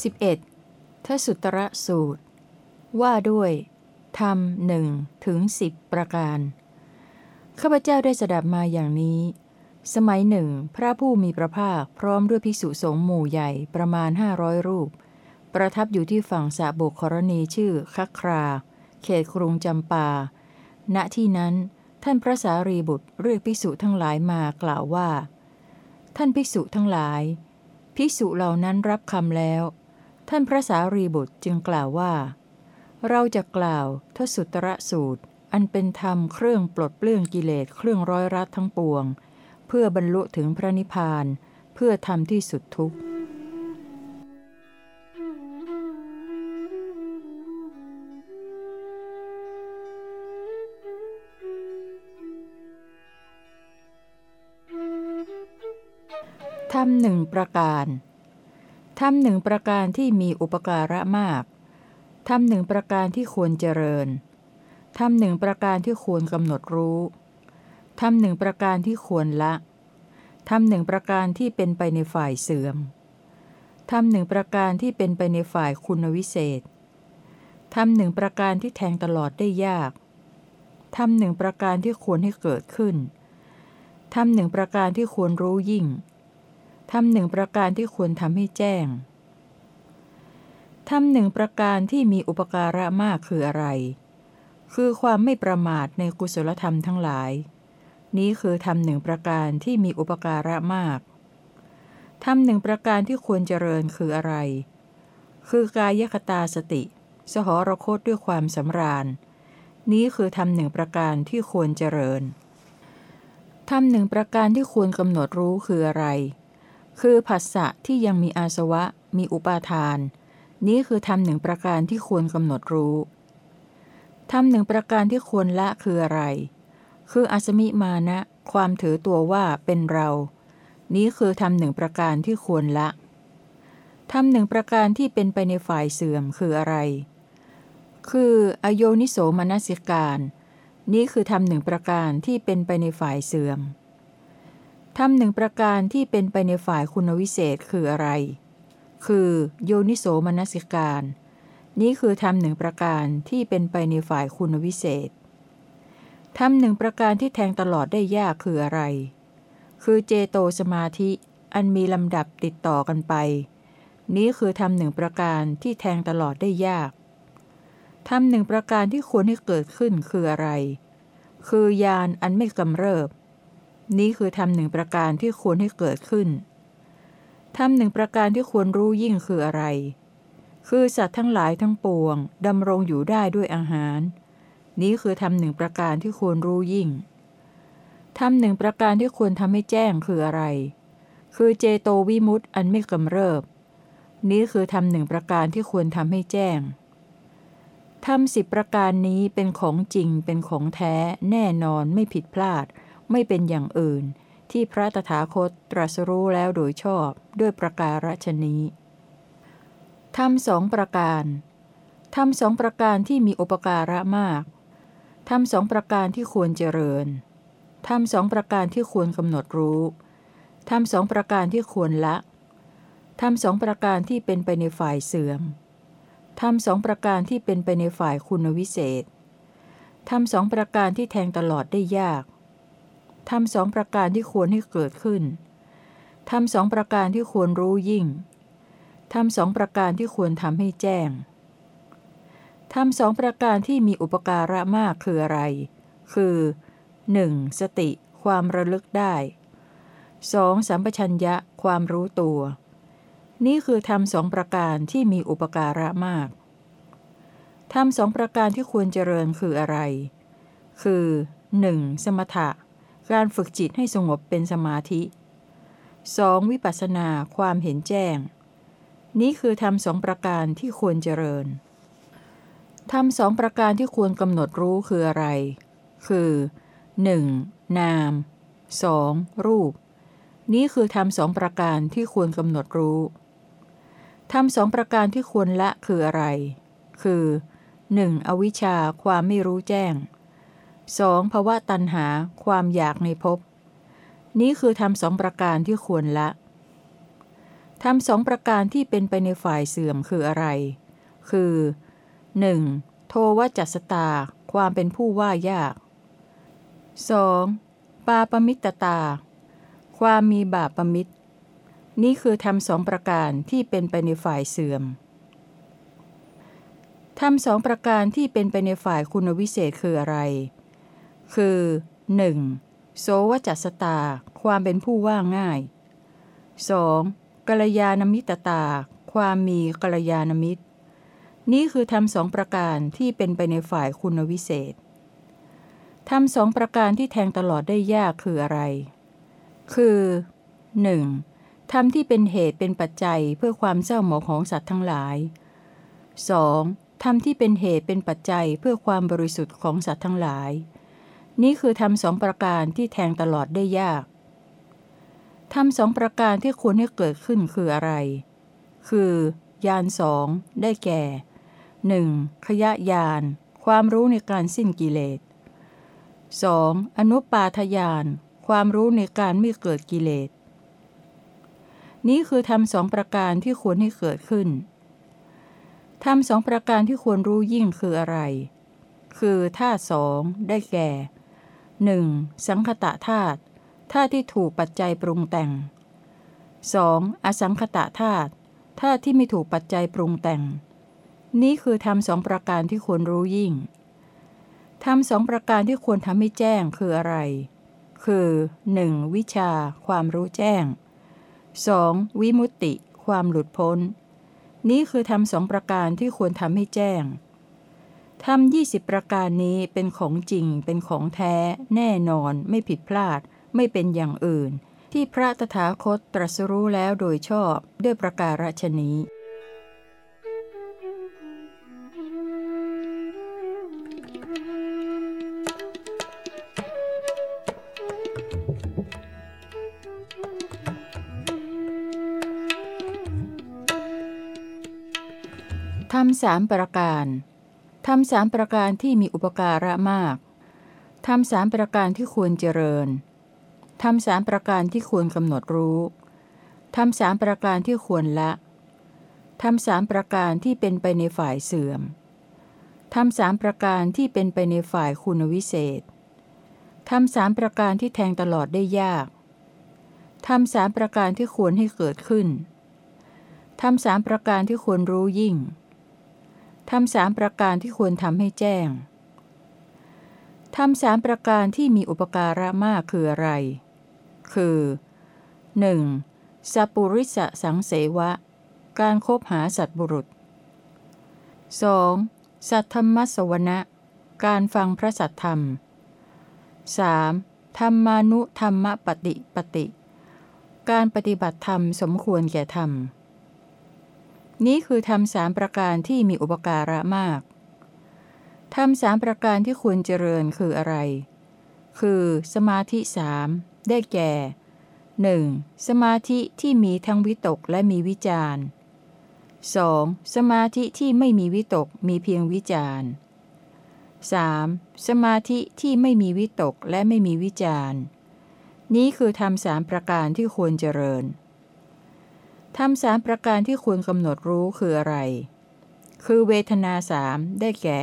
11. ทสุตระสูตร ว่าด้วยธรรมหนึ่งถึงสิบประการ ข้าพเจ้าได้สดับมาอย่างนี้ สมัยหนึ่ง พระผู้มีพระภาคพร้อมด้วยภิกษุสงฆ์หมู่ใหญ่ประมาณห้าร้อยรูป ประทับอยู่ที่ฝั่งสะโบกครณีชื่อคัคครา เขตกรุงจำปา ณที่นั้นท่านพระสารีบุตรเรียกภิกษุทั้งหลายมากล่าวว่า ท่านภิกษุทั้งหลาย ภิกษุเหล่านั้นรับคำแล้ว ท่านพระสารีบุตรจึงกล่าวว่า เราจะกล่าวทสุตระสูตร อันเป็นธรรมเครื่องปลดเปลื้องกิเลสเครื่องร้อยรัดทั้งปวง เพื่อบรรลุถึงพระนิพพาน เพื่อทำที่สุดทุกข์ทำหนึ่งประการ ทำหนึ่งประการที่มีอุปการะมากทำหนึ่งประการที่ควรเจริญทำหนึ่งประการที่ควรกำหนดรู้ทำหนึ่งประการที่ควรละทำหนึ่งประการที่เป็นไปในฝ่ายเสื่อมทำหนึ่งประการที่เป็นไปในฝ่ายคุณวิเศษทำหนึ่งประการที่แทงตลอดได้ยากทำหนึ่งประการที่ควรให้เกิดขึ้นทำหนึ่งประการที่ควรรู้ยิ่ง ทำหนึ่งประการที่ควรทำให้แจ้งทำหนึ่งประการที่มีอุปการะมากคืออะไร คือความไม่ประมาทในกุศลธรรมทั้งหลาย นี้คือทำหนึ่งประการที่มีอุปการะมากทำหนึ่งประการที่ควรเจริญคืออะไร คือกายคตาสติ สหรคตด้วยความสำราญ นี้คือทำหนึ่งประการที่ควรเจริญทำหนึ่งประการที่ควรกำหนดรู้คืออะไร คือผัสสะที่ยังมีอาสวะ มีอุปาทาน นี้คือทำหนึ่งประการที่ควรกำหนดรู้ทำหนึ่งประการที่ควรละคืออะไร คืออสมิมานะ ความถือตัวว่าเป็นเรา นี้คือทำหนึ่งประการที่ควรละทำหนึ่งประการที่เป็นไปในฝ่ายเสื่อมคืออะไร คืออโยนิโสมนสิการ นี้คือทำหนึ่งประการที่เป็นไปในฝ่ายเสื่อม ทำหนึ่งประการที่เป็นไปในฝ่ายคุณวิเศษคืออะไร คือ โยนิโสมนสิการ นี้คือทำหนึ่งประการที่เป็นไปในฝ่ายคุณวิเศษทำหนึ่งประการที่แทงตลอดได้ยากคืออะไร คือเจโตสมาธิอันมีลำดับติดต่อกันไป นี้คือทำหนึ่งประการที่แทงตลอดได้ยากทำหนึ่งประการที่ควรให้เกิดขึ้นคืออะไร คือยานอันไม่กำเริบ นี้คือทำหนึ่งประการที่ควรให้เกิดขึ้นทำหนึ่งประการที่ควรรู้ยิ่งคืออะไร คือสัตว์ทั้งหลายทั้งปวงดำรงอยู่ได้ด้วยอาหาร นี้คือทำหนึ่งประการที่ควรรู้ยิ่งทำหนึ่งประการที่ควรทำให้แจ้งคืออะไร คือเจโตวิมุตต์อันไม่กำเริบ นี้คือทำหนึ่งประการที่ควรทำให้แจ้งทำสิบประการนี้เป็นของจริงเป็นของแท้แน่นอนไม่ผิดพลาด ไม่เป็นอย่างอื่น ที่พระตถาคตตรัสรู้แล้วโดยชอบด้วยประการฉนี้ทำสองประการทำสองประการที่มีอุปการะมากทำสองประการที่ควรเจริญทำสองประการที่ควรกำหนดรู้ทำสองประการที่ควรละทำสองประการที่เป็นไปในฝ่ายเสื่อมทำสองประการที่เป็นไปในฝ่ายคุณวิเศษทำสองประการที่แทงตลอดได้ยาก ทำสองประการที่ควรให้เกิดขึ้นทำสองประการที่ควรรู้ยิ่งทำสองประการที่ควรทำให้แจ้งทำสองประการที่มีอุปการะมากคืออะไร คือ 1. สติ ความระลึกได้ 2. สัมปชัญญะ ความรู้ตัว นี่คือทำสองประการที่มีอุปการะมากทำสองประการที่ควรเจริญคืออะไร คือ 1. สมถะ การฝึกจิตให้สงบเป็นสมาธิ 2. วิปัสสนาความเห็นแจ้ง นี้คือทำสองประการที่ควรเจริญทำสองประการที่ควรกำหนดรู้คืออะไร คือ 1. นาม 2. รูป นี้คือทำสองประการที่ควรกำหนดรู้ทำสองประการที่ควรละคืออะไร คือ 1. อวิชชาความไม่รู้แจ้ง 2. ภาวะตัณหา ความอยากในภพ นี้คือทำสองประการที่ควรละทำสองประการที่เป็นไปในฝ่ายเสื่อมคืออะไร คือ 1. โทวจัสตา ความเป็นผู้ว่ายาก 2. ปาปมิตตา ความมีบาปมิตร นี่คือทำสองประการที่เป็นไปในฝ่ายเสื่อมทำสองประการที่เป็นไปในฝ่ายคุณวิเศษคืออะไร คือ 1. โสวจัสตา ความเป็นผู้ว่าง่าย 2. กัลยาณมิตตา ความมีกัลยาณมิตร นี่คือทำสองประการที่เป็นไปในฝ่ายคุณวิเศษทำสองประการที่แทงตลอดได้ยากคืออะไร คือ 1. ทำที่เป็นเหตุเป็นปัจจัยเพื่อความเศร้าหมองของสัตว์ทั้งหลาย 2. ทำที่เป็นเหตุเป็นปัจจัยเพื่อความบริสุทธิ์ของสัตว์ทั้งหลาย นี่คือทำสองประการที่แทงตลอดได้ยากทำสองประการที่ควรให้เกิดขึ้นคืออะไร คือ ยานสองได้แก่ 1. ขยะยาน ความรู้ในการสิ้นกิเลส 2. อนุปาทยาน ความรู้ในการไม่เกิดกิเลส นี้คือทำสองประการที่ควรให้เกิดขึ้นทำสองประการที่ควรรู้ยิ่งคืออะไร คือธาสองได้แก่ 1. สังคตะธาตุธาตุที่ถูกปัจจัยปรุงแต่ง 2. อสังคตะธาตุธาตุที่ไม่ถูกปัจจัยปรุงแต่ง นี้คือทำสองประการที่ควรรู้ยิ่งทำสองประการที่ควรทำให้แจ้งคืออะไร คือ 1. วิชา ความรู้แจ้ง 2. วิมุตติ ความหลุดพ้น นี้คือทำสองประการที่ควรทำให้แจ้ง ทำยี่สิบประการนี้เป็นของจริง เป็นของแท้ แน่นอน ไม่ผิดพลาด ไม่เป็นอย่างอื่น ที่พระตถาคตตรัสรู้แล้วโดยชอบด้วยประการฉนี้ทำสามประการ ทำสามประการที่มีอุปการะมากทำสามประการที่ควรเจริญทำสามประการที่ควรกำหนดรู้ทำสามประการที่ควรละทำสามประการที่เป็นไปในฝ่ายเสื่อมทำสามประการที่เป็นไปในฝ่ายคุณวิเศษทำสามประการที่แทงตลอดได้ยากทำสามประการที่ควรให้เกิดขึ้นทำสามประการที่ควรรู้ยิ่ง ทำสามประการที่ควรทำให้แจ้งทำสามประการที่มีอุปการะมากคืออะไร คือ 1. สัปุริสสังเสวะ การคบหาสัตบุรุษ 2. สัทธรรมสวนะ การฟังพระสัทธรรม 3. ธรรมานุธรรมปฏิปติการปฏิบัติธรรมสมควรแก่ธรรม นี้คือทำสามประการที่มีอุปการะมากทำสามประการที่ควรเจริญคืออะไร คือ สมาธิสามได้แก่ 1. สมาธิที่มีทั้งวิตกและมีวิจาร 2. สมาธิที่ไม่มีวิตกมีเพียงวิจาร 3. สมาธิที่ไม่มีวิตกและไม่มีวิจารนี้คือทำสามประการที่ควรเจริญ ทำสามประการที่ควรกำหนดรู้คืออะไร คือเวทนาสามได้แก่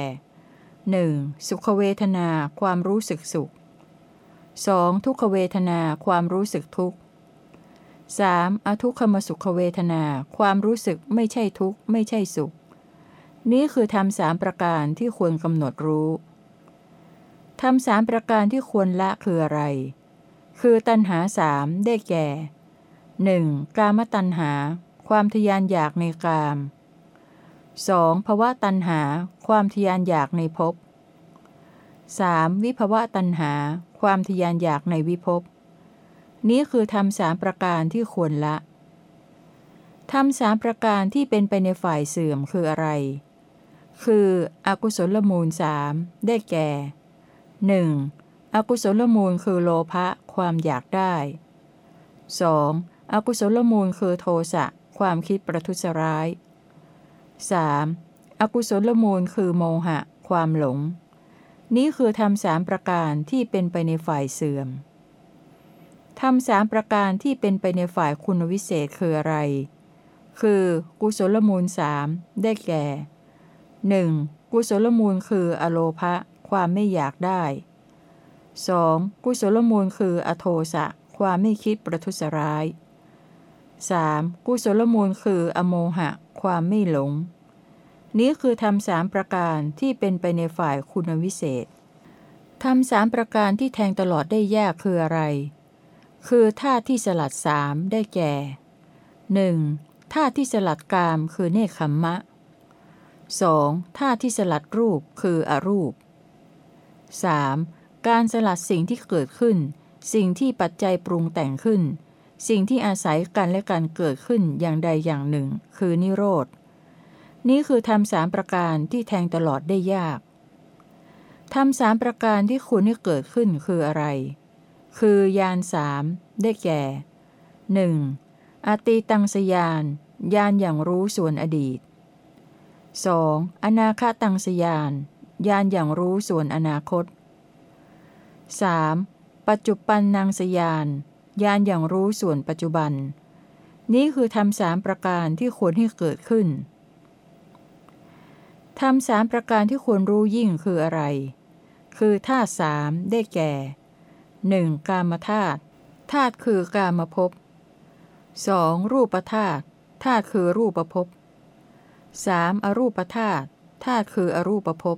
1. สุขเวทนาความรู้สึกสุข 2. ทุกขเวทนาความรู้สึกทุกข์ 3. อทุกขมสุขเวทนาความรู้สึกไม่ใช่ทุกข์ไม่ใช่สุข นี้คือทำสามประการที่ควรกำหนดรู้ทำสามประการที่ควรละคืออะไร คือตัณหาสามได้แก่ หนึ่งกามตัณหา ความทยานอยากในกาม 2. ภวะตัณหา ความทยานอยากในภพ 3. วิภวะตัณหา ความทยานอยากในวิภพ นี้คือทำสามประการที่ควรละทำสามประการที่เป็นไปในฝ่ายเสื่อมคืออะไร คือ อกุศลมูลสามได้แก่ 1. อกุศลมูลคือโลภะความอยากได้ 2. อกุศลมูลคือโทสะความคิดประทุษร้าย 3. อกุศลมูลคือโมหะ ความหลง นี้คือทำสามประการที่เป็นไปในฝ่ายเสื่อมทำสามประการที่เป็นไปในฝ่ายคุณวิเศษคืออะไร คือกุศลมูลสามได้แก่ 1. กุศลมูลคืออโลภะความไม่อยากได้ 2. กุศลมูลคืออโทสะ ความไม่คิดประทุษร้าย 3. กุศลมูลคือ อโมหะ ความไม่หลง นี้คือทำสามประการที่เป็นไปในฝ่ายคุณวิเศษทำสามประการที่แทงตลอดได้ยากคืออะไร คือท่าที่สลัดสามได้แก่ 1. ท่าที่สลัดกามคือเนคขมมะ 2. ท่าที่สลัดรูปคืออรูป 3. การสลัดสิ่งที่เกิดขึ้น สิ่งที่ปัจจัยปรุงแต่งขึ้น สิ่งที่อาศัยกันและการเกิดขึ้นอย่างใดอย่างหนึ่ง คือนิโรธ นี่คือทำสามประการที่แทงตลอดได้ยากทำสามประการที่คุณให้เกิดขึ้นคืออะไร คือยานสามได้แก่ 1. อตีตังสยาน ยานอย่างรู้ส่วนอดีต 2. อนาคตังสยาน ยานอย่างรู้ส่วนอนาคต 3. ปัจจุบันนางสยาน ยานอย่างรู้ส่วนปัจจุบัน นี้คือทำสามประการที่ควรให้เกิดขึ้นทำสามประการที่ควรรู้ยิ่งคืออะไร คือธาตุสามได้แก่ 1. กามธาตุธาตุคือกามภพ 2. รูปธาตุธาตุคือรูปภพ 3. อรูปธาตุธาตุคืออรูปภพ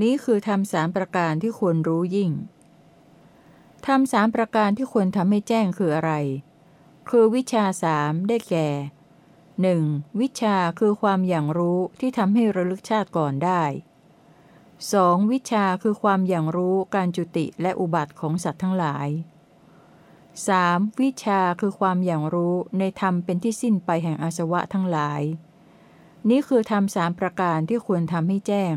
นี้คือทำสามประการที่ควรรู้ยิ่ง ทำสามประการที่ควรทำให้แจ้งคืออะไร คือวิชาสามได้แก่ 1. วิชาคือความอย่างรู้ที่ทำให้ระลึกชาติก่อนได้ 2. วิชาคือความอย่างรู้การจุติและอุบัติของสัตว์ทั้งหลาย 3. วิชาคือความอย่างรู้ในธรรมเป็นที่สิ้นไปแห่งอาสวะทั้งหลาย นี้คือทำสามประการที่ควรทำให้แจ้ง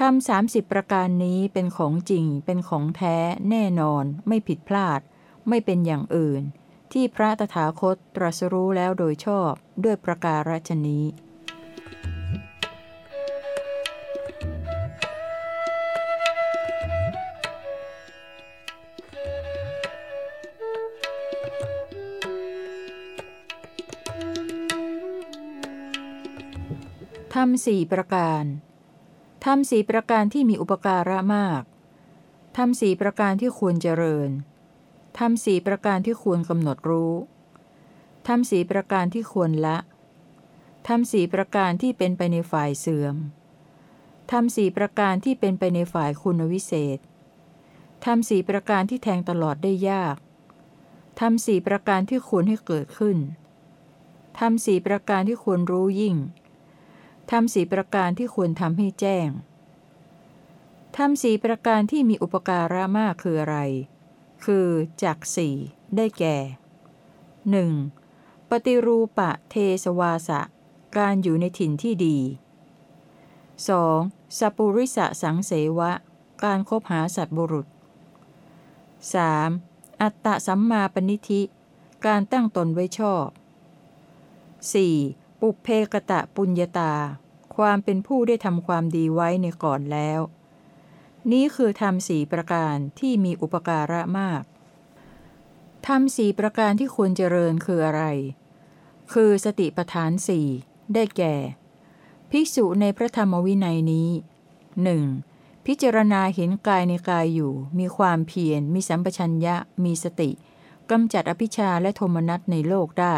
ทำสามสิบประการนี้เป็นของจริง เป็นของแท้ แน่นอน ไม่ผิดพลาด ไม่เป็นอย่างอื่น ที่พระตถาคตตรัสรู้แล้วโดยชอบด้วยประการฉนี้ทำสี่ประการ ทำสีประการที่มีอุปการะมากทำสีประการที่ควรเจริญทำสีประการที่ควรกำหนดรู้ทำสีประการที่ควรละทำสีประการที่เป็นไปในฝ่ายเสื่อมทำสีประการที่เป็นไปในฝ่ายคุณวิเศษทำสีประการที่แทงตลอดได้ยากทำสีประการที่ควรให้เกิดขึ้นทำสีประการที่ควรรู้ยิ่ง ทำสีประการที่ควรทำให้แจ้งทำสีประการที่มีอุปการะมากคืออะไร คือจากสี่ได้แก่ 1. ปฏิรูปะเทสวาสะ การอยู่ในถิ่นที่ดี 2. สัปุริสะสังเสวะ การคบหาสัตบุรุษ 3. อัตตะสัมมาปณิธิ การตั้งตนไว้ชอบ 4. ปุเพกตะปุญญาตา ความเป็นผู้ได้ทำความดีไว้ในก่อนแล้ว นี้คือทำสีประการที่มีอุปการะมากทำสีประการที่ควรเจริญคืออะไร คือสติปทานสี่ได้แก่ ภิกษุในพระธรรมวินัยนี้หนึ่งพิจารณาเห็นกายในกายอยู่ มีความเพียร มีสัมปชัญญะ มีสติ กำจัดอภิชาและโทมนัสในโลกได้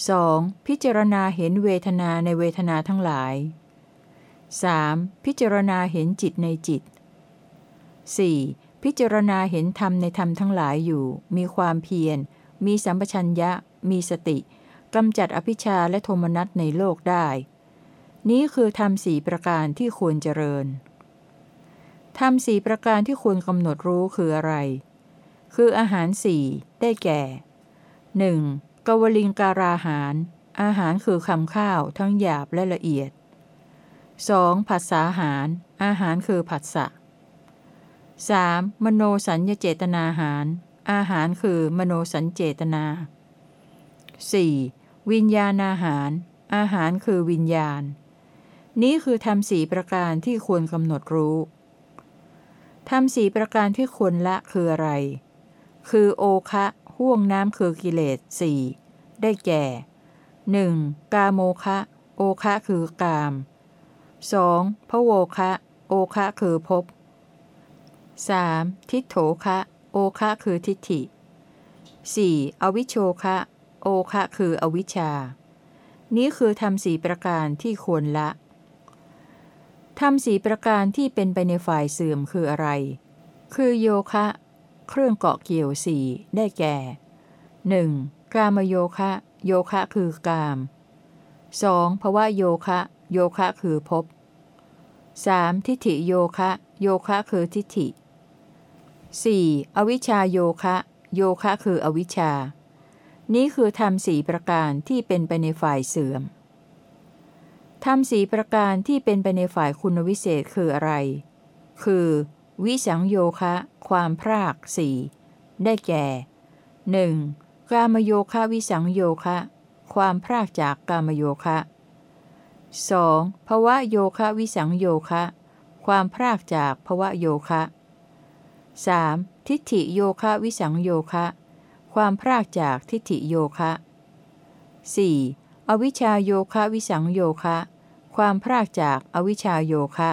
2. พิจารณาเห็นเวทนาในเวทนาทั้งหลาย 3. พิจารณาเห็นจิตในจิต 4. พิจารณาเห็นธรรมในธรรมทั้งหลายอยู่ มีความเพียร มีสัมปชัญญะ มีสติกำจัดอภิชาและโทมนัสในโลกได้ นี้คือธรรมสี่ประการที่ควรเจริญ ธรรมสี่ประการที่ควรกำหนดรู้คืออะไร คืออาหารสี่ได้แก่ 1. กวลิงการาหาร อาหารคือคำข้าวทั้งหยาบและละเอียด 2. ผัสสาหาร อาหารคือผัสสะ 3. มโนสัญญเจตนาหาร อาหารคือมโนสัญเจตนา 4. วิญญาณอาหาร อาหารคือวิญญาณ นี้คือทำสี่ประการที่ควรกำหนดรู้ทำสี่ประการที่ควรละคืออะไร คือโอคะ ห่วงน้ำคือกิเลสสี่ได้แก่ 1. กาโมคะ โอคะคือกาม 2. พระโวคะ โอคะคือภพ 3. ทิฏโถคะ โอคะคือทิฏฐิ 4. อวิชโชคะ โอคะคืออวิชชา นี้คือทำสีประการที่ควรละทำสีประการที่เป็นไปในฝ่ายเสื่อมคืออะไร คือโยคะ เครื่องเกาะเกี่ยวสี่ได้แก่ 1. กามโยคะ โยคะคือกาม 2. ภวะโยคะ โยคะคือภพ 3. ทิฏฐิโยคะ โยคะคือทิฏฐิ 4. อวิชาโยคะ โยคะคืออวิชชานี้คือทำสี่ประการที่เป็นไปในฝ่ายเสื่อมทำสีประการที่เป็นไปในฝ่ายคุณวิเศษคืออะไร คือ วิสังโยคะ ความพรากสี่ได้แก่ 1. กามโยคะวิสังโยคะ ความพรากจากกามโยคะ 2. ภวะโยคะวิสังโยคะ ความพรากจากภวะโยคะ 3. ทิฏฐิโยคะวิสังโยคะ ความพรากจากทิฏฐิโยคะ 4. อวิชชาโยคะวิสังโยคะ ความพรากจากอวิชชาโยคะ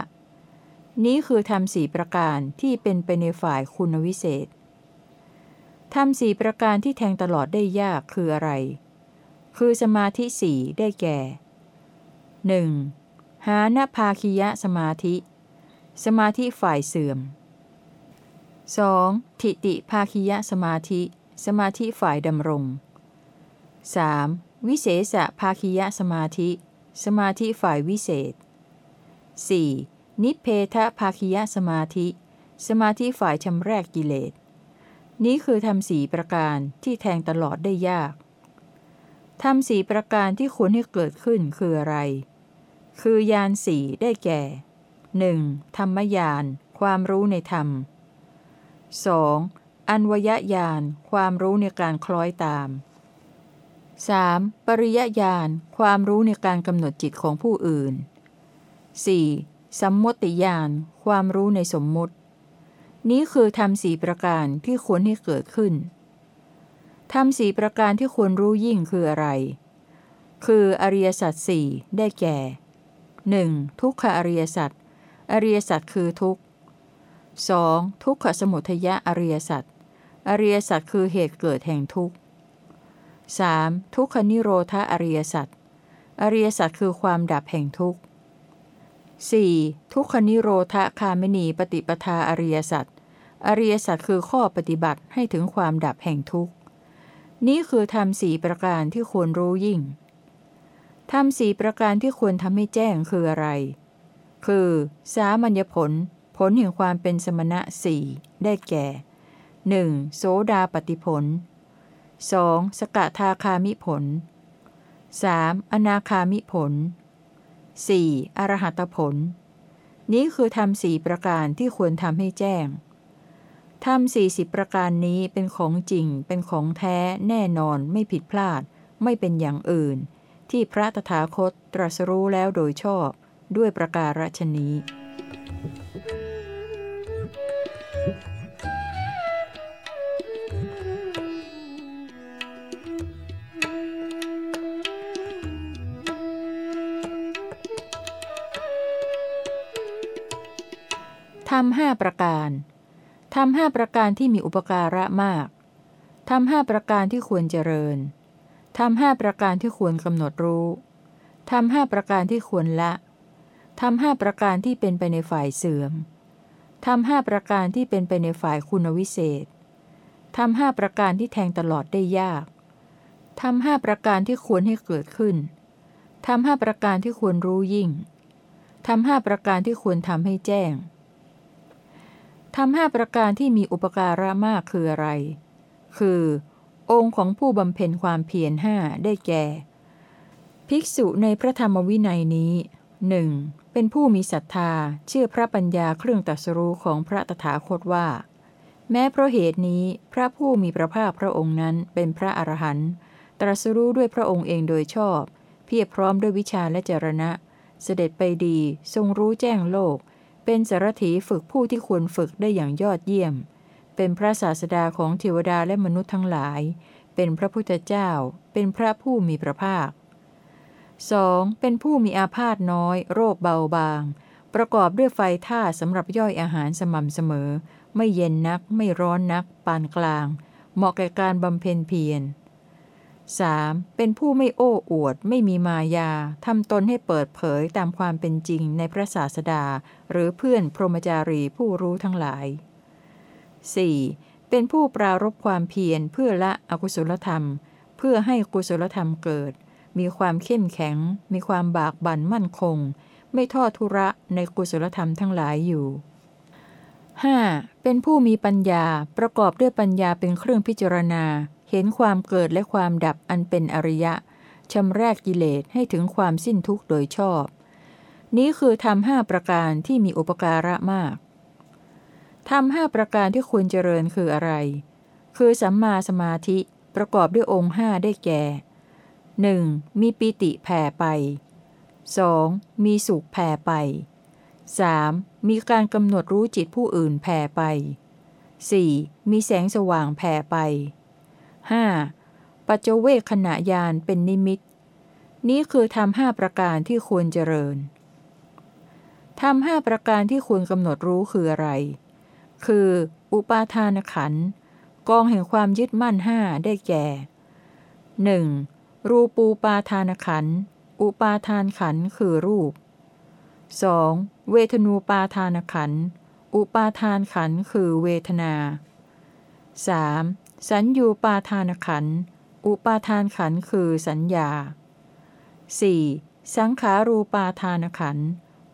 นี้คือทำสี่ประการที่เป็นไปในฝ่ายคุณวิเศษทำสี่ประการที่แทงตลอดได้ยากคืออะไร คือสมาธิสี่ได้แก่ 1. หานภาคิยะสมาธิ สมาธิฝ่ายเสื่อม 2. ทิติภาคิยะสมาธิ สมาธิฝ่ายดำรง 3. วิเศษภาคิยะสมาธิ สมาธิฝ่ายวิเศษ 4. นิเพทะภาคิยสมาธิ สมาธิฝ่ายชำแรกกิเลส นี้คือทำสีประการที่แทงตลอดได้ยากทำสีประการที่ควรให้เกิดขึ้นคืออะไร คือยานสีได้แก่ 1. ธรรมยาน ความรู้ในธรรม 2. อันวยญาณความรู้ในการคล้อยตาม 3. ปริยญาณ ความรู้ในการกำหนดจิตของผู้อื่น 4. สัมมติญาณความรู้ในสมมุติ นี้คือทำสีประการที่ควรให้เกิดขึ้นทำสีประการที่ควรรู้ยิ่งคืออะไร คืออริยสัจสี่ได้แก่ 1. ทุกขอริยสัจ อริยสัจคือทุกข์ 2. ทุกขสมุทยะอริยสัจ อริยสัจคือเหตุเกิดแห่งทุกข์ 3. ทุกขนิโรธาอริยสัจ อริยสัจคือความดับแห่งทุกข์ 4. ทุกขนิโรธคามณีปฏิปทาอริยสัจอริยสัจคือข้อปฏิบัติให้ถึงความดับแห่งทุกข์ นี้คือทำสี่ประการที่ควรรู้ยิ่งทำสี่ประการที่ควรทำให้แจ้งคืออะไร คือ สามัญญผล ผลแห่งความเป็นสมณะสี่ได้แก่ 1. โสดาปฏิผล 2. สกทาคามิผล 3. อนาคามิผล 4. อรหัตผล นี้คือทำสี่ประการที่ควรทำให้แจ้งทำสี่สิบประการนี้เป็นของจริง เป็นของแท้ แน่นอน ไม่ผิดพลาด ไม่เป็นอย่างอื่น ที่พระตถาคตตรัสรู้แล้วโดยชอบ ด้วยประการฉนี้ำห้าประการทำห้าประการที่มีอุปการะมากทำห้าประการที่ควรเจริญทำห้าประการที่ควรกำหนดรู้ทำห้าประการที่ควรละทำห้าประการที่เป็นไปในฝ่ายเสื่อมทำห้าประการที่เป็นไปในฝ่ายคุณวิเศษทำห้าประการที่แทงตลอดได้ยากทำห้าประการที่ควรให้เกิดขึ้นทำห้าประการที่ควรรู้ยิ่งทำห้าประการที่ควรทำให้แจ้ง ทำห้าประการที่มีอุปการะมากคืออะไร คือ องค์ของผู้บำเพ็ญความเพียรห้าได้แก่ ภิกษุในพระธรรมวินัยนี้หนึ่งเป็นผู้มีศรัทธาเชื่อพระปัญญาเครื่องตรัสรู้ของพระตถาคตว่า แม้เพราะเหตุนี้พระผู้มีพระภาคพระองค์นั้นเป็นพระอรหันต์ตรัสรู้ด้วยพระองค์เองโดยชอบ เพียรพร้อมด้วยวิชาและจรณะ เสด็จไปดีทรงรู้แจ้งโลก เป็นสารถีฝึกผู้ที่ควรฝึกได้อย่างยอดเยี่ยม เป็นพระศาสดาของเทวดาและมนุษย์ทั้งหลาย เป็นพระพุทธเจ้า เป็นพระผู้มีพระภาค 2. เป็นผู้มีอาพาธน้อย โรคเบาบาง ประกอบด้วยไฟท่าสำหรับย่อยอาหารสม่ำเสมอ ไม่เย็นนัก ไม่ร้อนนัก ปานกลาง เหมาะแก่การบำเพ็ญเพียร 3. เป็นผู้ไม่โอ้อวด ไม่มีมายา ทำตนให้เปิดเผยตามความเป็นจริงในพระศาสดา หรือเพื่อนพรหมจารีผู้รู้ทั้งหลาย 4. เป็นผู้ปรารบความเพียรเพื่อละอกุศลธรรม เพื่อให้กุศลธรรมเกิด มีความเข้มแข็ง มีความบากบั่นมั่นคง ไม่ทอดทุระในกุศลธรรมทั้งหลายอยู่ 5. เป็นผู้มีปัญญาประกอบด้วยปัญญาเป็นเครื่องพิจารณา เห็นความเกิดและความดับอันเป็นอริยะชำแรกกิเลสให้ถึงความสิ้นทุกข์โดยชอบ นี้คือทำห้าประการที่มีอุปการะมากทำห้าประการที่ควรเจริญคืออะไร คือสัมมาสมาธิประกอบด้วยองค์ห้าได้แก่ 1. มีปิติแผ่ไป 2. มีสุขแผ่ไป 3. มีการกำหนดรู้จิตผู้อื่นแผ่ไป 4. มีแสงสว่างแผ่ไป 5. ปัจเจเวคขณะยานเป็นนิมิต นี้คือทำห้าประการที่ควรเจริญทำห้าประการที่ควรกำหนดรู้คืออะไร คือ อุปาทานขัน กองแห่งความยึดมั่นห้าได้แก่ 1. รูปูปาทานขัน อุปาทานขันคือรูป 2. เวทนูปาทานขัน อุปาทานขันคือเวทนา 3. สัญญูปาทานขัน อุปาทานขันคือสัญญา 4. สังขารูปาทานขัน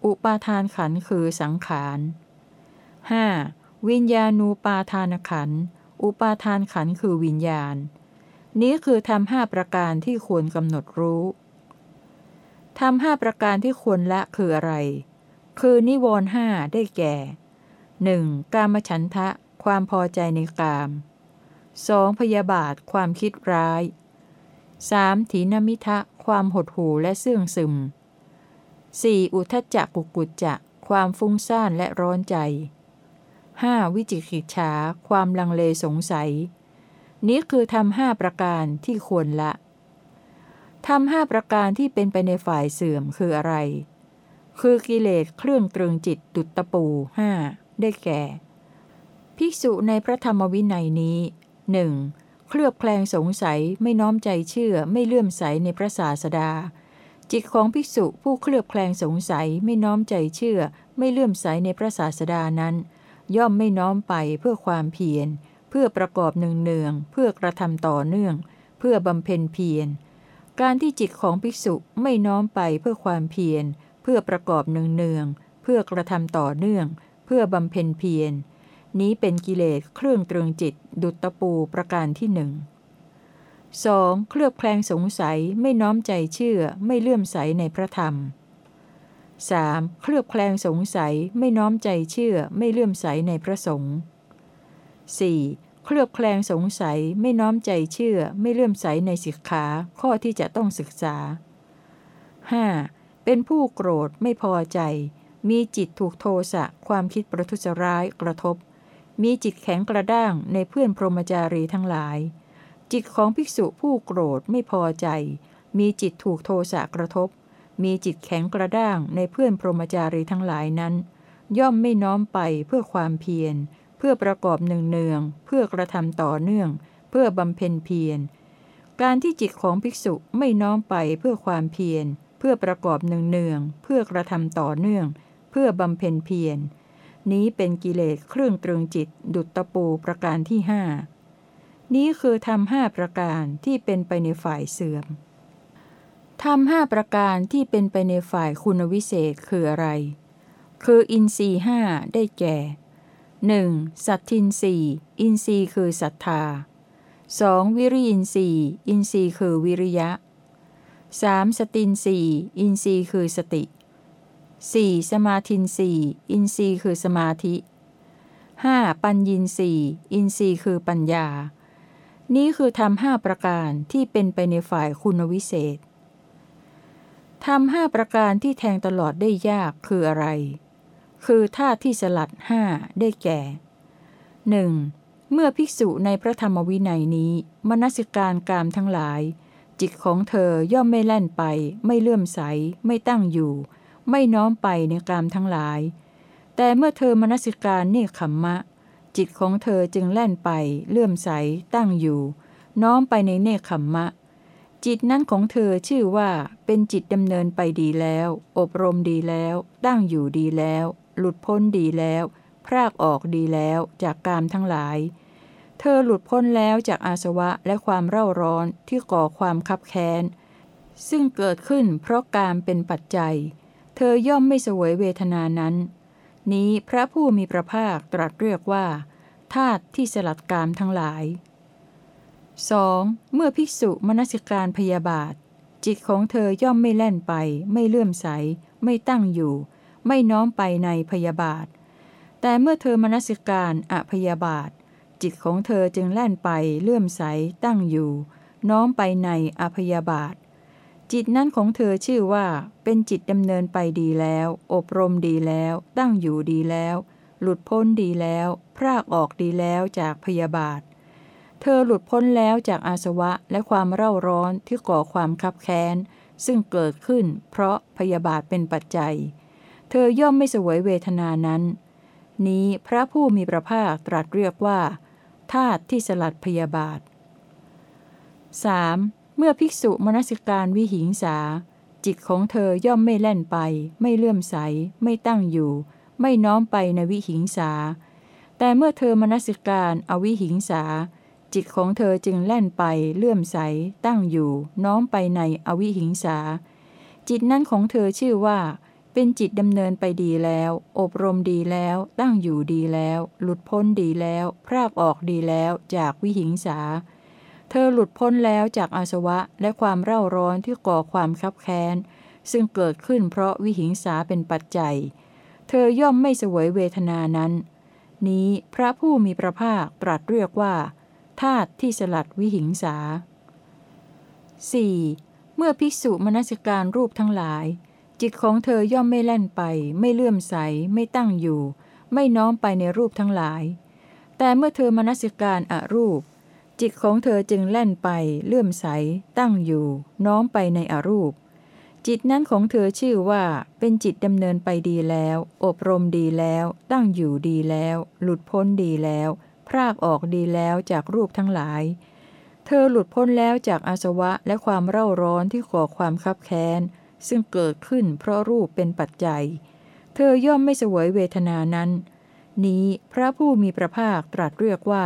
อุปาทานขันคือสังขาร 5. วิญญาณูปาทานขัน อุปาทานขันคือวิญญาณ นี้คือทำห้าประการที่ควรกำหนดรู้ทำห้าประการที่ควรละคืออะไร คือนิวรณ์ห้าได้แก่ 1. กามฉันทะ ความพอใจในกาม 2. พยาบาทความคิดร้าย 3. ถีนมิทะ ความหดหู่และเสื่องซึม 4. อุทจจะกุกุจจะ ความฟุ้งซ่านและร้อนใจ 5. วิจิกิจฉา ความลังเลสงสัย นี้คือทำห้าประการที่ควรละทำห้าประการที่เป็นไปในฝ่ายเสื่อมคืออะไร คือกิเลสเครื่องตรึงจิตดุจตะปูห้าได้แก่ ภิกษุในพระธรรมวินัยนี้ หนึ่งเคลือบแคลงสงสัยไม่น้อมใจเชื่อไม่เลื่อมใสในพระศาสดา จิตของภิกษุผู้เคลือบแคลงสงสัยไม่น้อมใจเชื่อ ไม่เลื่อมใสในพระศาสดานั้น ย่อมไม่น้อมไปเพื่อความเพียร เพื่อประกอบเนืองๆเพื่อกระทำต่อเนื่อง เพื่อบำเพ็ญเพียร การที่จิตของภิกษุไม่น้อมไปเพื่อความเพียร เพื่อประกอบเนืองๆเพื่อกระทำต่อเนื่อง เพื่อบำเพ็ญเพียร นี้เป็นกิเลสเครื่องตรึงจิต ดุจตะปูประการที่หนึ่ง 2. เคลือบแคลงสงสัยไม่น้อมใจเชื่อไม่เลื่อมใสในพระธรรม 3. เคลือบแคลงสงสัยไม่น้อมใจเชื่อไม่เลื่อมใสในพระสงฆ์ 4. เคลือบแคลงสงสัยไม่น้อมใจเชื่อไม่เลื่อมใสในสิกขาข้อที่จะต้องศึกษา 5. เป็นผู้โกรธไม่พอใจ มีจิตถูกโทสะความคิดประทุษร้ายกระทบ มีจิตแข็งกระด้างในเพื่อนพรหมจารีทั้งหลาย จิตของภิกษุผู้โกรธไม่พอใจ มีจิตถูกโทสะกระทบ มีจิตแข็งกระด้างในเพื่อนพรหมจารีทั้งหลายนั้น ย่อมไม่น้อมไปเพื่อความเพียร เพื่อประกอบหนึ่งเนือง เพื่อกระทำต่อเนื่อง เพื่อบำเพ็ญเพียร การที่จิตของภิกษุไม่น้อมไปเพื่อความเพียร เพื่อประกอบหนึ่งเนือง เพื่อกระทำต่อเนื่อง เพื่อบำเพ็ญเพียร นี้เป็นกิเลสเครื่องตรึงจิต ดุจตะปูประการที่ห้านี้คือทำห้าประการที่เป็นไปในฝ่ายเสื่อมทำห้าประการที่เป็นไปในฝ่ายคุณวิเศษคืออะไร คืออินทรีห้าได้แก่หนึ่งสัทธินทรีย์อินทรีคือศรัทธา 2. วิริยินทรีอินทรีคือวิริยะ 3. สตินทรีย์อินทรีคือสติ 4. สมาธินรีอินทรีย์คือสมาธิ 5. ปัญญินรีอินทรีย์คือปัญญา นี้คือทำห้าประการที่เป็นไปในฝ่ายคุณวิเศษทำห้าประการที่แทงตลอดได้ยากคืออะไร คือท่าที่สลัดห้าได้แก่หนึ่งเมื่อภิกษุในพระธรรมวินัยนี้ มนสิการกามทั้งหลาย จิตของเธอย่อมไม่แล่นไป ไม่เลื่อมใส ไม่ตั้งอยู่ ไม่น้อมไปในกามทั้งหลาย แต่เมื่อเธอมนสิการเนคขมมะ จิตของเธอจึงแล่นไป เลื่อมใสตั้งอยู่ น้อมไปในเนคขมมะ จิตนั้นของเธอชื่อว่าเป็นจิตดำเนินไปดีแล้ว อบรมดีแล้ว ตั้งอยู่ดีแล้ว หลุดพ้นดีแล้ว พรากออกดีแล้วจากกามทั้งหลาย เธอหลุดพ้นแล้วจากอาสวะและความเร่าร้อนที่ก่อความคับแค้นซึ่งเกิดขึ้นเพราะกามเป็นปัจจัย เธอย่อมไม่สวยเวทนานั้น นี้พระผู้มีพระภาคตรัสเรียกว่าธาตุที่สลัดกามทั้งหลาย 2. เมื่อภิกษุมนสิการพยาบาท จิตของเธอย่อมไม่แล่นไป ไม่เลื่อมใส ไม่ตั้งอยู่ ไม่น้อมไปในพยาบาท แต่เมื่อเธอมนสิการอพยาบาท จิตของเธอจึงแล่นไปเลื่อมใสตั้งอยู่ น้อมไปในอภยาบาท จิตนั้นของเธอชื่อว่าเป็นจิตดำเนินไปดีแล้ว อบรมดีแล้ว ตั้งอยู่ดีแล้ว หลุดพ้นดีแล้ว พรากออกดีแล้วจากพยาบาท เธอหลุดพ้นแล้วจากอาสวะและความเร่าร้อนที่ก่อความคับแค้น ซึ่งเกิดขึ้น เพราะพยาบาทเป็นปัจจัย เธอย่อมไม่สวยเวทนานั้น นี้พระผู้มีพระภาคตรัสเรียกว่าธาตุที่สลัดพยาบาท 3. เมื่อภิกษุมนสิการวิหิงสา จิตของเธอย่อมไม่แล่นไป ไม่เลื่อมใส ไม่ตั้งอยู่ ไม่น้อมไปในวิหิงสา แต่เมื่อเธอมนสิการอวิหิงสา จิตของเธอจึงแล่นไป เลื่อมใส ตั้งอยู่ น้อมไปในอวิหิงสา จิตนั้นของเธอชื่อว่า เป็นจิตดำเนินไปดีแล้ว อบรมดีแล้ว ตั้งอยู่ดีแล้ว หลุดพ้นดีแล้ว พรากออกดีแล้วจากวิหิงสา เธอหลุดพ้นแล้วจากอาสวะและความเร่าร้อนที่ก่อความคับแค้น ซึ่งเกิดขึ้นเพราะวิหิงสาเป็นปัจจัย เธอย่อมไม่สวยเวทนานั้น นี้พระผู้มีพระภาคตรัสเรียกว่าธาตุที่สลัดวิหิงสา 4. เมื่อภิกษุมนสการรูปทั้งหลาย จิตของเธอย่อมไม่แล่นไป ไม่เลื่อมใส ไม่ตั้งอยู่ ไม่น้อมไปในรูปทั้งหลาย แต่เมื่อเธอมนสิการอรูป จิตของเธอจึงแล่นไป เลื่อมใส ตั้งอยู่ น้อมไปในอรูป จิตนั้นของเธอชื่อว่า เป็นจิตดำเนินไปดีแล้ว อบรมดีแล้ว ตั้งอยู่ดีแล้ว หลุดพ้นดีแล้ว พรากออกดีแล้วจากรูปทั้งหลาย เธอหลุดพ้นแล้วจากอาสวะและความเร่าร้อนที่ก่อความคับแค้น ซึ่งเกิดขึ้นเพราะรูปเป็นปัจจัย เธอย่อมไม่สวยเวทนานั้น นี้พระผู้มีพระภาคตรัสเรียกว่า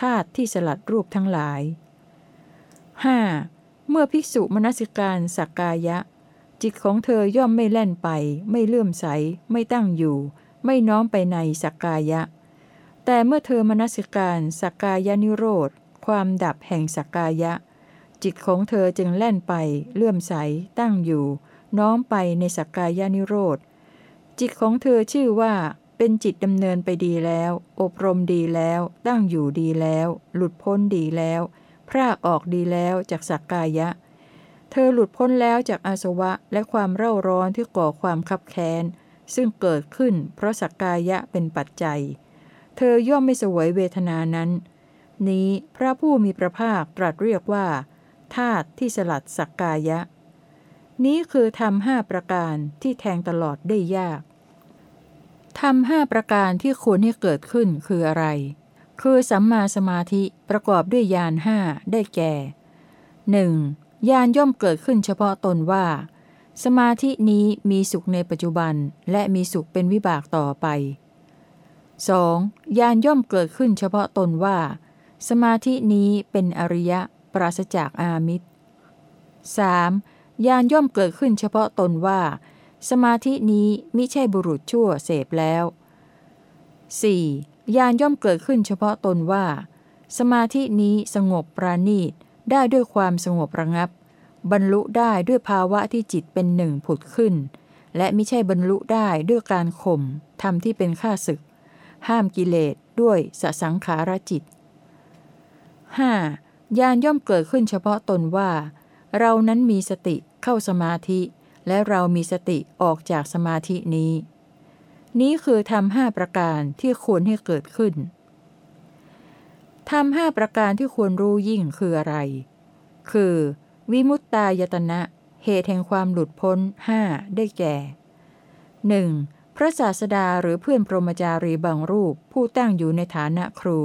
ธาตุที่สลัดรูปทั้งหลาย 5. เมื่อภิกษุมนสิการสักกายะ จิตของเธอย่อมไม่แล่นไป ไม่เลื่อมใส ไม่ตั้งอยู่ ไม่น้อมไปในสักกายะ แต่เมื่อเธอมนสิการสักกายนิโรธ ความดับแห่งสักกายะ จิตของเธอจึงแล่นไป เลื่อมใส ตั้งอยู่ น้อมไปในสักกายานิโรธ จิตของเธอชื่อว่า เป็นจิตดำเนินไปดีแล้ว อบรมดีแล้ว ตั้งอยู่ดีแล้ว หลุดพ้นดีแล้ว พรากออกดีแล้วจากสักกายะ เธอหลุดพ้นแล้วจากอาสวะและความเร่าร้อนที่ก่อความคับแค้น ซึ่งเกิดขึ้นเพราะสักกายะเป็นปัจจัย เธอย่อมไม่สวยเวทนานั้น นี้พระผู้มีพระภาคตรัสเรียกว่าธาตุที่สลัดสักกายะ นี้คือทำห้าประการที่แทงตลอดได้ยาก ทำห้าประการที่ควรให้เกิดขึ้นคืออะไร คือสัมมาสมาธิประกอบด้วยญาณห้าได้แก่ 1. ญาณย่อมเกิดขึ้นเฉพาะตนว่า สมาธินี้มีสุขในปัจจุบันและมีสุขเป็นวิบากต่อไป 2. ญาณย่อมเกิดขึ้นเฉพาะตนว่า สมาธินี้เป็นอริยะปราศจากอามิตร 3. ญาณย่อมเกิดขึ้นเฉพาะตนว่า สมาธินี้มิใช่บุรุษชั่วเสพแล้ว 4. ญาณย่อมเกิดขึ้นเฉพาะตนว่า สมาธินี้สงบปราณีตได้ด้วยความสงบระงับ บรรลุได้ด้วยภาวะที่จิตเป็นหนึ่งผุดขึ้น และไม่ใช่บรรลุได้ด้วยการข่มทำที่เป็นข้าศึก ห้ามกิเลสด้วยสสังขารจิต 5. ญาณย่อมเกิดขึ้นเฉพาะตนว่า เรานั้นมีสติเข้าสมาธิ และเรามีสติออกจากสมาธินี้ นี้คือทำห้าประการที่ควรให้เกิดขึ้นทำห้าประการที่ควรรู้ยิ่งคืออะไร คือ วิมุตตายตนะ เหตุแห่งความหลุดพ้นห้าได้แก่ 1. พระศาสดาหรือเพื่อนพรหมจารีบางรูปผู้ตั้งอยู่ในฐานะครู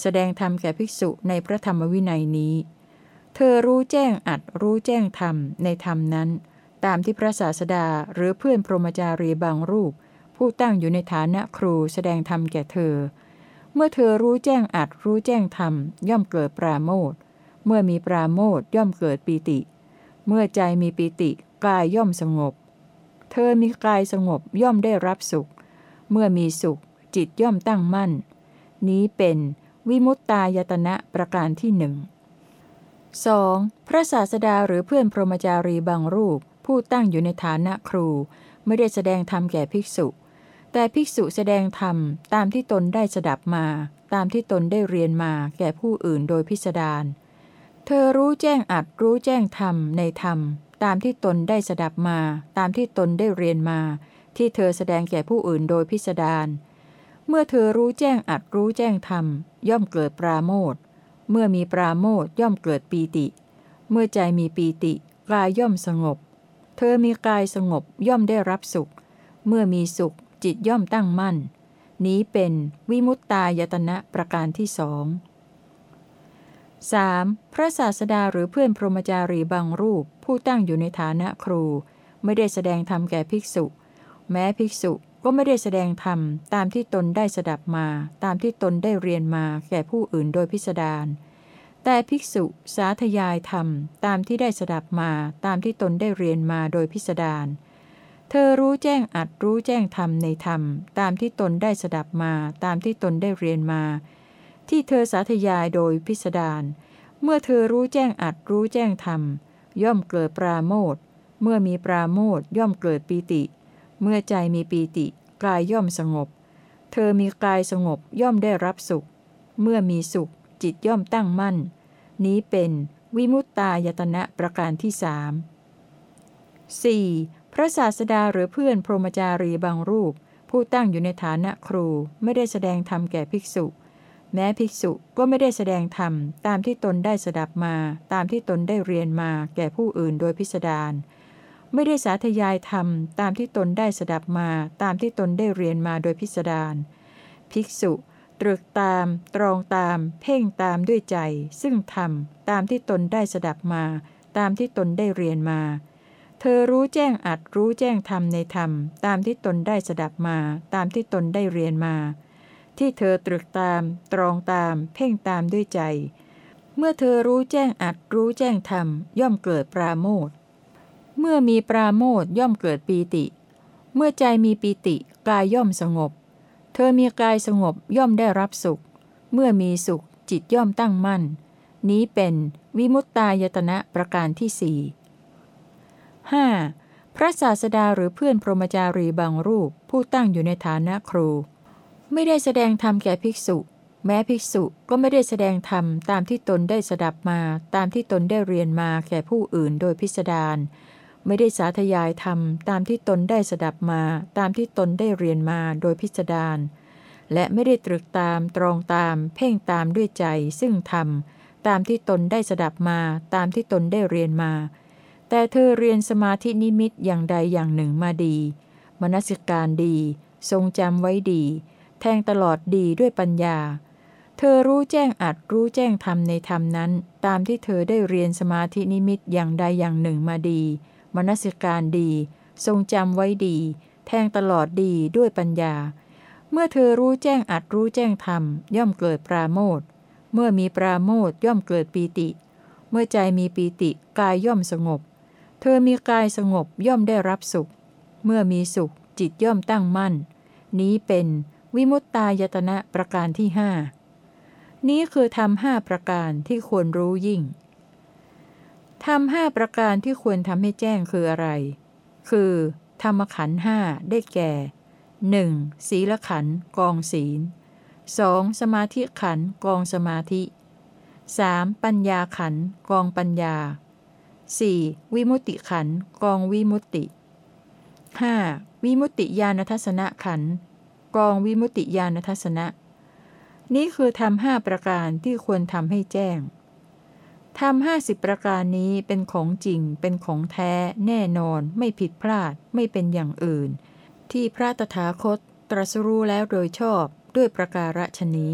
แสดงธรรมแก่ภิกษุในพระธรรมวินัยนี้ เธอรู้แจ้งอัดรู้แจ้งธรรมในธรรมนั้น ตามที่พระศาสดาหรือเพื่อนพรหมจารีบางรูป ผู้ตั้งอยู่ในฐานะครูแสดงธรรมแก่เธอ เมื่อเธอรู้แจ้งอัดรู้แจ้งธรรม ย่อมเกิดปราโมทเมื่อมีปราโมทย่อมเกิดปีติ เมื่อใจมีปีติกายย่อมสงบ เธอมีกายสงบย่อมได้รับสุข เมื่อมีสุข จิตย่อมตั้งมั่น นี้เป็นวิมุตตายตนะประการที่หนึ่ง 2. พระศาสดาหรือเพื่อนพรหมจารีบางรูป ผู้ตั้งอยู่ในฐานะครู ไม่ได้แสดงธรรมแก่ภิกษุ แต่ภิกษุแสดงธรรมตามที่ตนได้สดับมา ตามที่ตนได้เรียนมาแก่ผู้อื่นโดยพิสดารเธอรู้แจ้งอัดรู้แจ้งธรรมในธรรม ตามที่ตนได้สดับมา ตามที่ตนได้เรียนมา ที่เธอแสดงแก่ผู้อื่นโดยพิสดารเมื่อเธอรู้แจ้งอัดรู้แจ้งธรรม ย่อมเกิดปราโมทเมื่อมีปราโมทย่อมเกิดปีติ เมื่อใจมีปีติกายย่อมสงบ เธอมีกายสงบย่อมได้รับสุข เมื่อมีสุขจิตย่อมตั้งมั่น นี้เป็นวิมุตตายตนะประการที่สอง 3. พระศาสดาหรือเพื่อนพรหมจารีบางรูป ผู้ตั้งอยู่ในฐานะครู ไม่ได้แสดงธรรมแก่ภิกษุ แม้ภิกษุก็ไม่ได้แสดงธรรมตามที่ตนได้สดับมา ตามที่ตนได้เรียนมาแก่ผู้อื่นโดยพิสดาร แต่ภิกษุสาธยายธรรมตามที่ได้สดับมาตามที่ตนได้เรียนมาโดยพิสดาร เธอรู้แจ้งอัดรู้แจ้งธรรมในธรรม ตามที่ตนได้สดับมาตามที่ตนได้เรียนมา ที่เธอสาธยายโดยพิสดาร เมื่อเธอรู้แจ้งอัดรู้แจ้งธรรม ย่อมเกิดปราโมทเมื่อมีปราโมทย่อมเกิดปีติ เมื่อใจมีปีติกายย่อมสงบ เธอมีกายสงบย่อมได้รับสุข เมื่อมีสุข จิตย่อมตั้งมั่น นี้เป็นวิมุตตายตนะประการที่สาม 4. พระศาสดาหรือเพื่อนพรหมจารีบางรูป ผู้ตั้งอยู่ในฐานะครูไม่ได้แสดงธรรมแก่ภิกษุ แม้ภิกษุก็ไม่ได้แสดงธรรมตามที่ตนได้สดับมา ตามที่ตนได้เรียนมาแก่ผู้อื่นโดยพิสดารไม่ได้สาธยายธรรมตามที่ตนได้สดับมา ตามที่ตนได้เรียนมาโดยพิสดารภิกษุ ตรึกตาม ตรองตาม เพ่งตามด้วยใจ ซึ่งธรรมตามที่ตนได้สดับมา ตามที่ตนได้เรียนมา เธอรู้แจ้งอัดรู้แจ้งธรรมในธรรม ตามที่ตนได้สดับมา ตามที่ตนได้เรียนมา ที่เธอตรึกตาม ตรองตาม เพ่งตามด้วยใจ เมื่อเธอรู้แจ้งอัดรู้แจ้งธรรมย่อมเกิดปราโมทเมื่อมีปราโมทย่อมเกิดปีติ เมื่อใจมีปีติกายย่อมสงบ เธอมีกายสงบย่อมได้รับสุข เมื่อมีสุขจิตย่อมตั้งมั่น นี้เป็นวิมุตตายตนะประการที่สี่ห้าพระศาสดาหรือเพื่อนพรหมจารีบางรูปผู้ตั้งอยู่ในฐานะครู ไม่ได้แสดงธรรมแก่ภิกษุ แม้ภิกษุก็ไม่ได้แสดงธรรมตามที่ตนได้สดับมา ตามที่ตนได้เรียนมาแก่ผู้อื่นโดยพิสดาร ไม่ได้สาธยายธรรมตามที่ตนได้สดับมาตามที่ตนได้เรียนมาโดยพิสดารและไม่ได้ตรึกตามตรองตาม เพ่งตามด้วยใจซึ่งธรรมตามที่ตนได้สดับมาตามที่ตนได้เรียนมา แต่เธอเรียนสมาธินิมิตอย่างใดอย่างหนึ่งมาดี มนสิการดี ทรงจำไว้ดี แทงตลอดดีด้วยปัญญา เธอรู้แจ้งอัดรู้แจ้งธรรมในธรรมนั้น ตามที่เธอได้เรียนสมาธินิมิตอย่างใดอย่างหนึ่งมาดี มนสิการดี ทรงจำไว้ดี แทงตลอดดีด้วยปัญญา เมื่อเธอรู้แจ้งอัดรู้แจ้งธรรม ย่อมเกิดปราโมทเมื่อมีปราโมทย่อมเกิดปีติ เมื่อใจมีปีติกายย่อมสงบ เธอมีกายสงบย่อมได้รับสุข เมื่อมีสุขจิตย่อมตั้งมั่น นี้เป็นวิมุตตายตนะประการที่ห้านี้คือทำห้าประการที่ควรรู้ยิ่ง ทำห้าประการที่ควรทำให้แจ้งคืออะไร คือ ธรรมขันห้าได้แก่ 1. ศีลขันกองศีล 2. สมาธิขันกองสมาธิ 3. ปัญญาขันกองปัญญา 4. วิมุติขันกองวิมุติ 5. วิมุติญาณทัศนขันกองวิมุตติญาณทัศนะ นี้คือทำห้าประการที่ควรทำให้แจ้ง ธรรมห้าสิบประการนี้เป็นของจริง เป็นของแท้ แน่นอน ไม่ผิดพลาด ไม่เป็นอย่างอื่น ที่พระตถาคตตรัสรู้แล้วโดยชอบด้วยประการฉนี้